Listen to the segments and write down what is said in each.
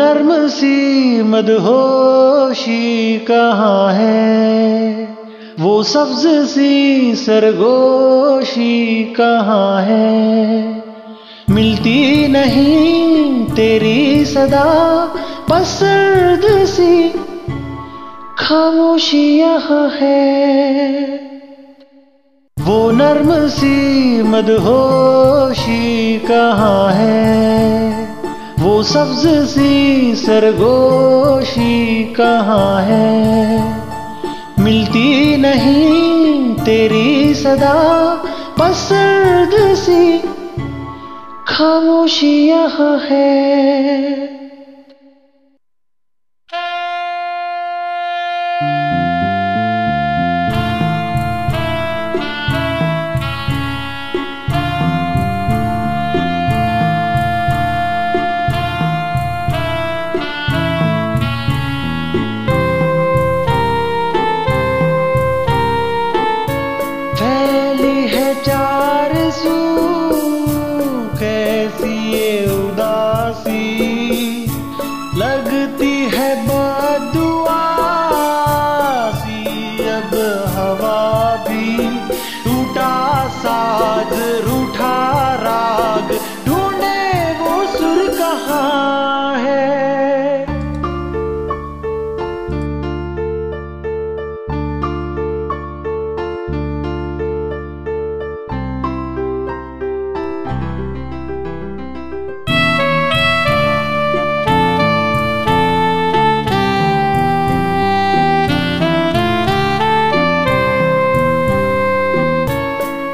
नर्म सी मदहोशी कहाँ है? वो सब्ज सी सरगोशी कहाँ है? मिलती नहीं तेरी सदा, पसर्द सी खामोशी यहाँ है। वो नर्म सी मदहोशी कहाँ है? सब्ज सी सरगोशी कहाँ है? मिलती नहीं तेरी सदा पसर्द सी खामोशी यहाँ है। साज रूठा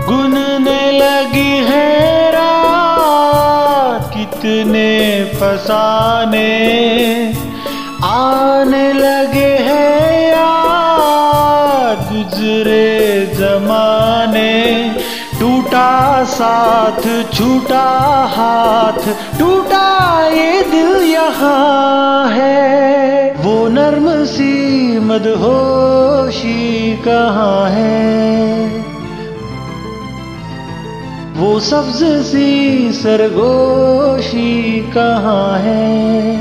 गुनने लगी है रात कितने फसाने। आने लगे हैं याद गुजरे जमाने। टूटा साथ, छूटा हाथ, टूटा ये दिल यहाँ है। वो नर्म सी मदहोशी कहाँ है? वो सब्ज सी सरगोशी कहाँ है?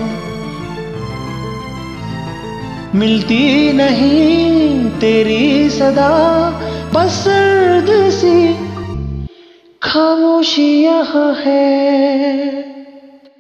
मिलती नहीं तेरी सदा, बस सी खामोशी यहाँ है।